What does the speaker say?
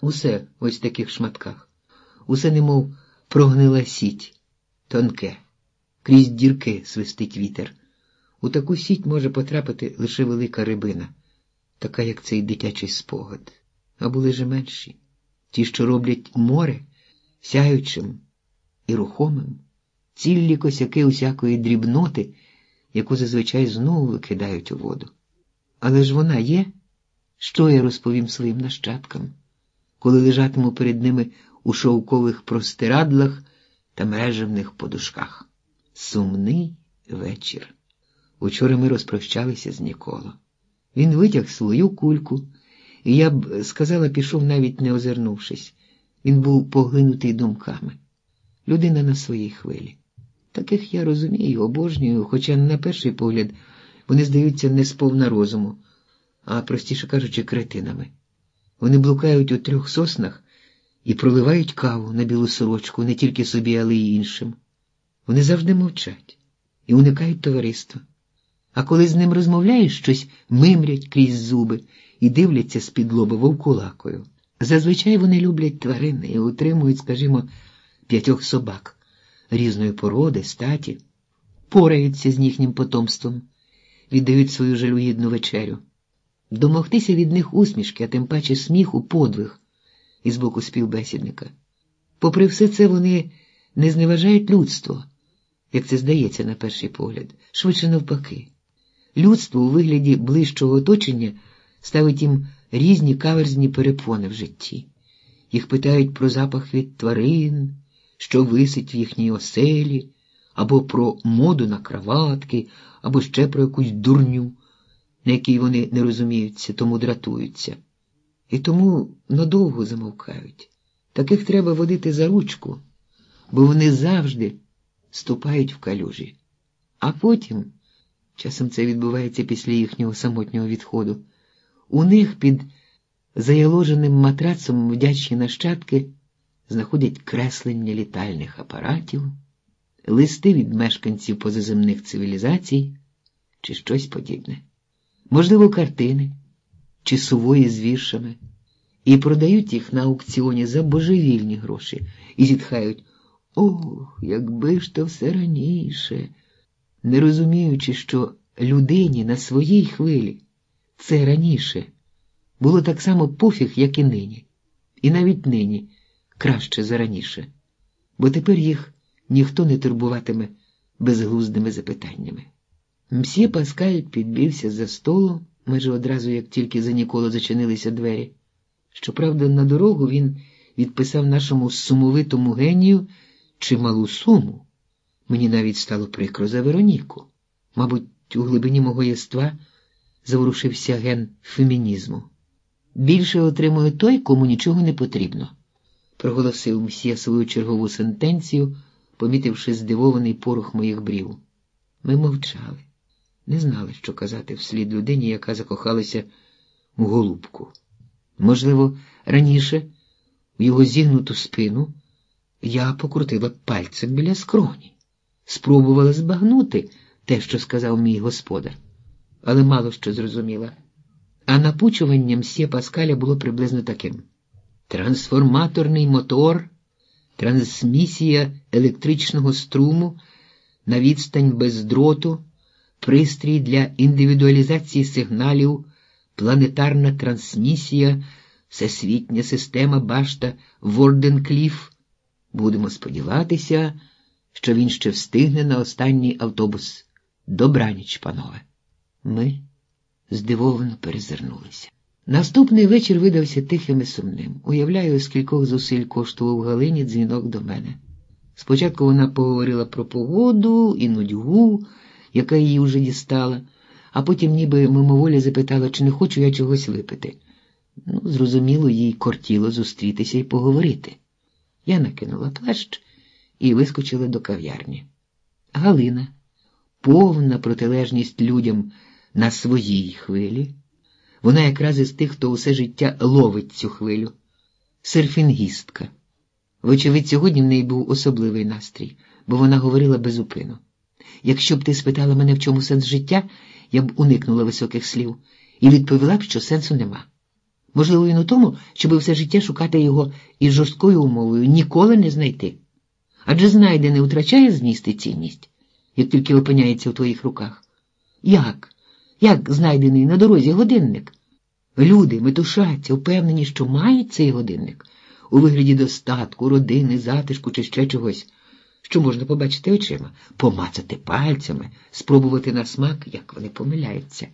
Усе ось в таких шматках, усе немов прогнила сіть, тонке, крізь дірки свистить вітер. У таку сіть може потрапити лише велика рибина, така як цей дитячий спогад, а були ж менші, ті, що роблять море сяючим і рухомим, ціллі косяки усякої дрібноти, яку зазвичай знову викидають у воду. Але ж вона є, що я розповім своїм нащадкам, коли лежатиму перед ними у шовкових простирадлах та мережевних подушках. Сумний вечір. Учора ми розпрощалися з Ніколо. Він витяг свою кульку, і я б сказала, пішов, навіть не озирнувшись. Він був поглинутий думками. Людина на своїй хвилі. Таких я розумію, обожнюю, хоча, на перший погляд, вони здаються не сповна розуму, а простіше кажучи, кретинами. Вони блукають у трьох соснах і проливають каву на білу сорочку не тільки собі, але й іншим. Вони завжди мовчать і уникають товариства. А коли з ним розмовляєш, щось мимрять крізь зуби і дивляться з-під лоба вовкулакою. Зазвичай вони люблять тварини і утримують, скажімо, п'ятьох собак різної породи, статі, пораються з їхнім потомством, віддають свою жалюгідну вечерю. Домогтися від них усмішки, а тим паче сміху, подвиг із боку співбесідника. Попри все це, вони не зневажають людство, як це здається на перший погляд, швидше навпаки. Людство у вигляді ближчого оточення ставить їм різні каверзні перепони в житті. Їх питають про запах від тварин, що висить в їхній оселі, або про моду на краватки, або ще про якусь дурню, на якій вони не розуміються, тому дратуються. І тому надовго замовкають. Таких треба водити за ручку, бо вони завжди ступають в калюжі. А потім, часом це відбувається після їхнього самотнього відходу, у них під заяложеним матрацом вдячні нащадки знаходять креслення літальних апаратів, листи від мешканців позаземних цивілізацій чи щось подібне, можливо, картини чи сувої з віршами, і продають їх на аукціоні за божевільні гроші. І зітхають Ох, якби ж то все раніше, не розуміючи, що людині на своїй хвилі це раніше було так само пофіг, як і нині, і навіть нині краще за раніше, бо тепер їх ніхто не турбуватиме безглуздими запитаннями. Мсьє Паскаль підбився за столу, майже одразу, як тільки за ніколи зачинилися двері. Щоправда, на дорогу він відписав нашому сумовитому генію чималу суму. Мені навіть стало прикро за Вероніку. Мабуть, у глибині мого єства заворушився ген фемінізму. Більше отримує той, кому нічого не потрібно, проголосив мсьє свою чергову сентенцію, помітивши здивований порох моїх брів. Ми мовчали, не знали, що казати вслід людині, яка закохалася у голубку. Можливо, раніше в його зігнуту спину я покрутила пальцем біля скроні, спробувала збагнути те, що сказав мій господар, але мало що зрозуміла. А напучуванням Сє Паскаля було приблизно таким: трансформаторний мотор, трансмісія електричного струму на відстань без дроту, пристрій для індивідуалізації сигналів, планетарна трансмісія, всесвітня система башта Ворденкліф. Будемо сподіватися, що він ще встигне на останній автобус. Добраніч, панове. Ми здивовано перезирнулися. Наступний вечір видався тихим і сумним. Уявляю, скількох зусиль коштував Галині дзвінок до мене. Спочатку вона поговорила про погоду і нудьгу, яка її вже дістала, а потім ніби мимоволі запитала, чи не хочу я чогось випити. Ну, зрозуміло, їй кортіло зустрітися і поговорити. Я накинула плащ і вискочила до кав'ярні. Галина, повна протилежність людям на своїй хвилі. Вона якраз із тих, хто усе життя ловить цю хвилю, серфінгістка. Вочевидь, сьогодні в неї був особливий настрій, бо вона говорила без упину. Якщо б ти спитала мене, в чому сенс життя, я б уникнула високих слів і відповіла б, що сенсу нема. Можливо, він у тому, щоб все життя шукати його із жорсткою умовою ніколи не знайти. Адже знайде не втрачає зміст і цінність, як тільки опиняється в твоїх руках. Як? Як знайдений на дорозі годинник? Люди метушаться, впевнені, що мають цей годинник у вигляді достатку, родини, затишку чи ще чогось, що можна побачити очима, помацати пальцями, спробувати на смак, як вони помиляються.